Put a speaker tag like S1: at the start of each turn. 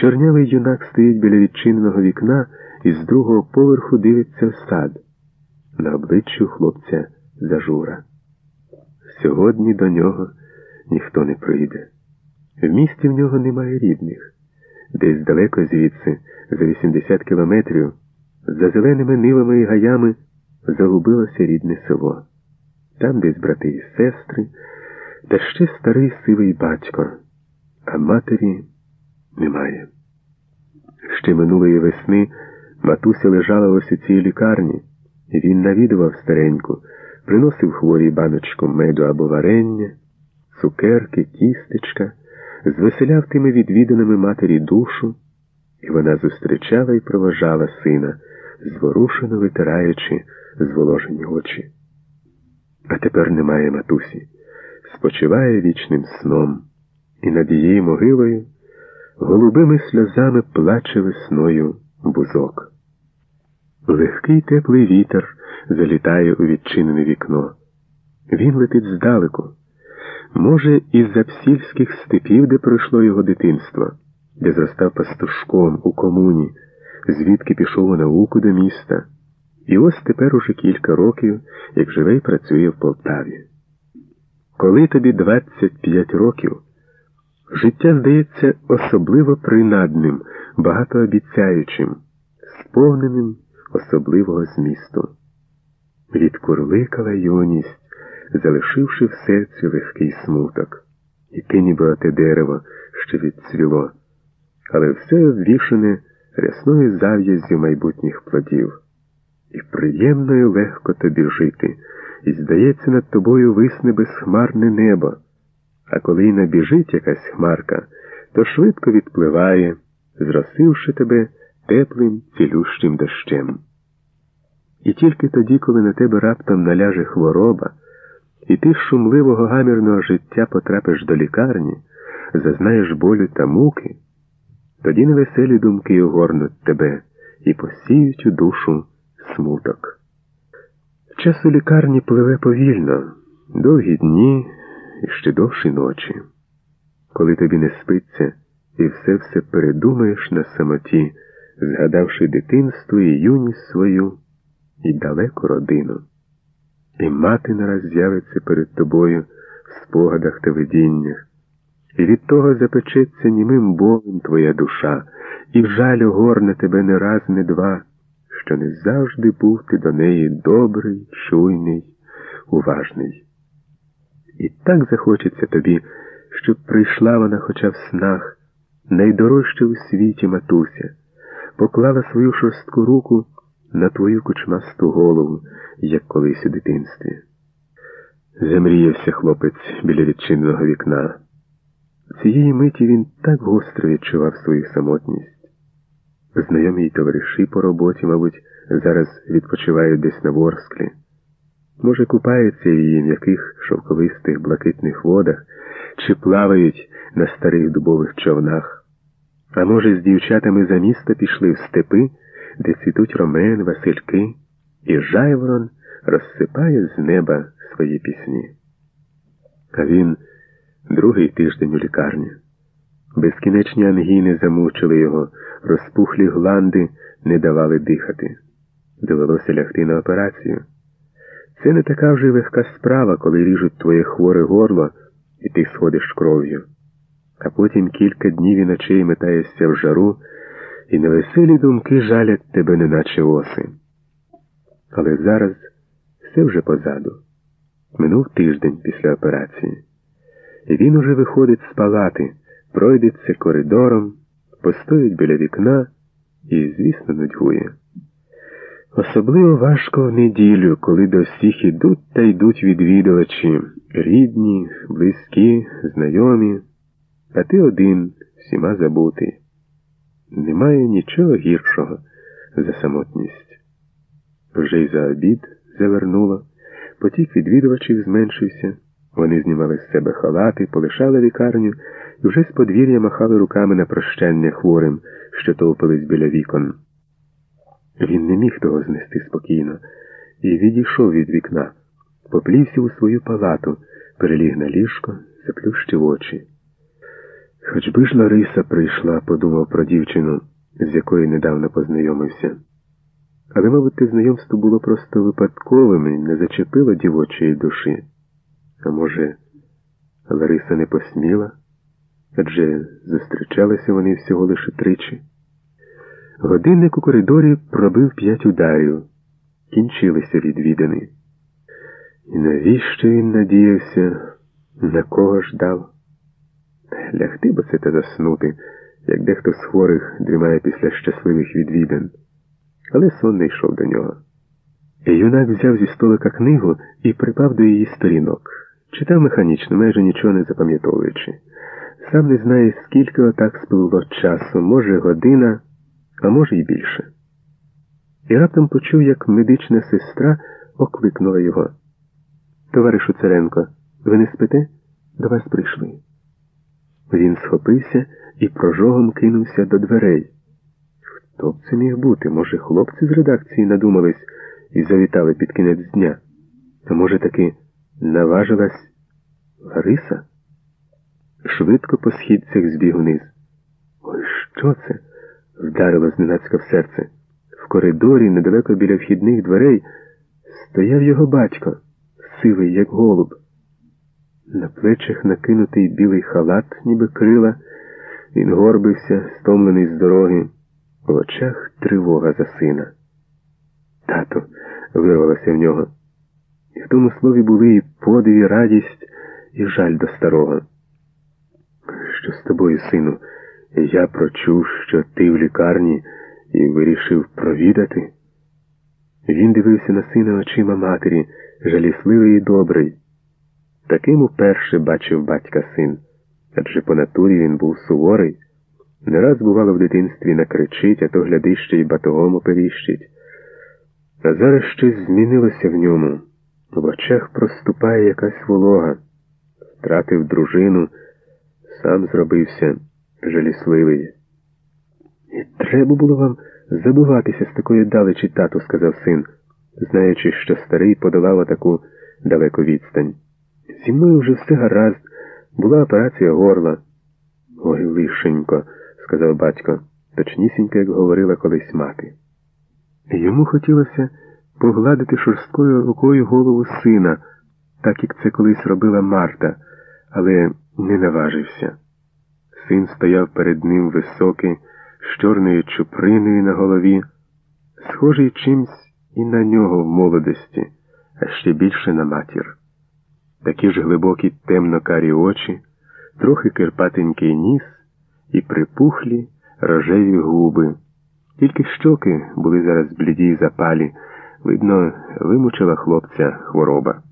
S1: Чорнявий юнак стоїть біля відчиненого вікна і з другого поверху дивиться в сад. На обличчю хлопця зажура. Сьогодні до нього ніхто не прийде. В місті в нього немає рідних. Десь далеко звідси, за 80 кілометрів, за зеленими нивами і гаями загубилося рідне село. Там десь брати і сестри, та ще старий сивий батько, а матері немає. Ще минулої весни матуся лежала ось у цій лікарні, і він навідував стареньку, приносив хворій баночку меду або варення, цукерки, тістечка, звеселяв тими відвіданими матері душу, і вона зустрічала і проважала сина, зворушено витираючи зволожені очі. А тепер немає матусі, спочиває вічним сном, і над її могилою голубими сльозами плаче весною бузок. Легкий теплий вітер залітає у відчинене вікно. Він летить здалеку. Може, із запсільських степів, де пройшло його дитинство, де зростав пастушком у комуні, звідки пішов у науку до міста. І ось тепер уже кілька років, як живе і працює в Полтаві. Коли тобі 25 років, життя здається особливо принадним, багатообіцяючим, сповненим особливого змісту. Відкурликала юність, залишивши в серці легкий смуток, і ти ніби оте дерево, що відцвіло, але все обвішане рясною зав'яззю майбутніх плодів. І приємно і легко тобі жити, і здається, над тобою висне безхмарне небо. А коли й набіжить якась хмарка, то швидко відпливає, зросивши тебе теплим цілющим дощем. І тільки тоді, коли на тебе раптом наляже хвороба, і ти з шумливого гамірного життя потрапиш до лікарні, зазнаєш болю та муки, тоді невеселі думки огорнуть тебе і посіють у душу смуток. Час у лікарні пливе повільно, довгі дні і ще довші ночі. Коли тобі не спиться і все все передумаєш на самоті, згадавши дитинство і юність свою і далеку родину. І мати нараз з'явиться перед тобою в спогадах та видіннях, і від того запечеться німим болем твоя душа, і жаль огорне тебе не раз, не два що не завжди був ти до неї добрий, чуйний, уважний. І так захочеться тобі, щоб прийшла вона хоча в снах, найдорожча у світі матуся, поклала свою шорстку руку на твою кучмасту голову, як колись у дитинстві. Замріявся хлопець біля відчиненого вікна. Цієї миті він так гостро відчував свою самотність. Знайомі й товариші по роботі, мабуть, зараз відпочивають десь на ворсклі. Може, купаються в її м'яких шовковистих блакитних водах чи плавають на старих дубових човнах. А може, з дівчатами за місто пішли в степи, де цвітуть ромен, васильки, і жайворон розсипає з неба свої пісні. А він другий тиждень у лікарні. Безкінечні ангіни замучили його, розпухлі гланди не давали дихати. Довелося лягти на операцію. Це не така вже легка справа, коли ріжуть твоє хворе горло, і ти сходиш кров'ю. А потім кілька днів і ночей метаєшся в жару, і невеселі думки жалять тебе, неначе оси. Але зараз все вже позаду. Минув тиждень після операції, і він уже виходить з палати пройдеться коридором, постоїть біля вікна і, звісно, нудьгує. Особливо важко в неділю, коли до всіх ідуть та йдуть відвідувачі, рідні, близькі, знайомі, а ти один всіма забутий. Немає нічого гіршого за самотність. Вже й за обід завернуло, потік відвідувачів зменшився, вони знімали з себе халати, полишали лікарню і вже з подвір'я махали руками на прощання хворим, що товпились біля вікон. Він не міг того знести спокійно і відійшов від вікна, поплівся у свою палату, переліг на ліжко, заплющив очі. Хоч би ж Лариса прийшла, подумав про дівчину, з якою недавно познайомився. Але, мабуть, те знайомство було просто випадковим і не зачепило дівочої душі. А може, Лариса не посміла, адже зустрічалися вони всього лише тричі. Годинник у коридорі пробив п'ять ударів, кінчилися відвідини. І навіщо він надіявся, на кого ждав? Лягти бо це та заснути, як дехто з хворих дрімає після щасливих відвідин. Але сон не йшов до нього. І юнак взяв зі столика книгу і припав до її сторінок. Читав механічно, майже нічого не запам'ятовуючи. Сам не знає, скільки отак спливло часу, може, година, а може й більше. І раптом почув, як медична сестра окликнула його. Товаришу Царенко, ви не спите? До вас прийшли. Він схопився і прожогом кинувся до дверей. Хто б це міг бути? Може, хлопці з редакції надумались і завітали під кінець дня? А може, таки наважилась Лариса? Швидко по східцях збіг вниз. Ой, що це? Вдарило зненацька в серце. В коридорі, недалеко біля вхідних дверей, стояв його батько, сивий, як голуб. На плечах накинутий білий халат, ніби крила, він горбився, стомлений з дороги, в очах тривога за сина. Тато, вирвалося в нього. І в тому слові були і подив, і радість, і жаль до старого. Що з тобою, сину? Я прочув, що ти в лікарні і вирішив провідати. Він дивився на сина очима матері, жалісливий і добрий. Таким уперше бачив батька син, адже по натурі він був суворий. Не раз, бувало, в дитинстві накричить, а то гляди ще й батогом оперіщить. А зараз щось змінилося в ньому. В очах проступає якась волога. Втратив дружину, сам зробився жалісливий. І треба було вам забуватися з такої далечі, тату, сказав син, знаючи, що старий подолав отаку далеку відстань. Зі мною вже все гаразд, була операція горла. Ой, лишенько, сказав батько, точнісінько, як говорила колись мати. Йому хотілося погладити шорсткою рукою голову сина, так як це колись робила Марта, але не наважився. Син стояв перед ним високий, з чорною чуприною на голові, схожий чимсь і на нього в молодості, а ще більше на матір. Такі ж глибокі темно-карі очі, трохи кирпатенький ніс і припухлі рожеві губи. Тільки щоки були зараз бліді й запалі, видно, вимучила хлопця хвороба.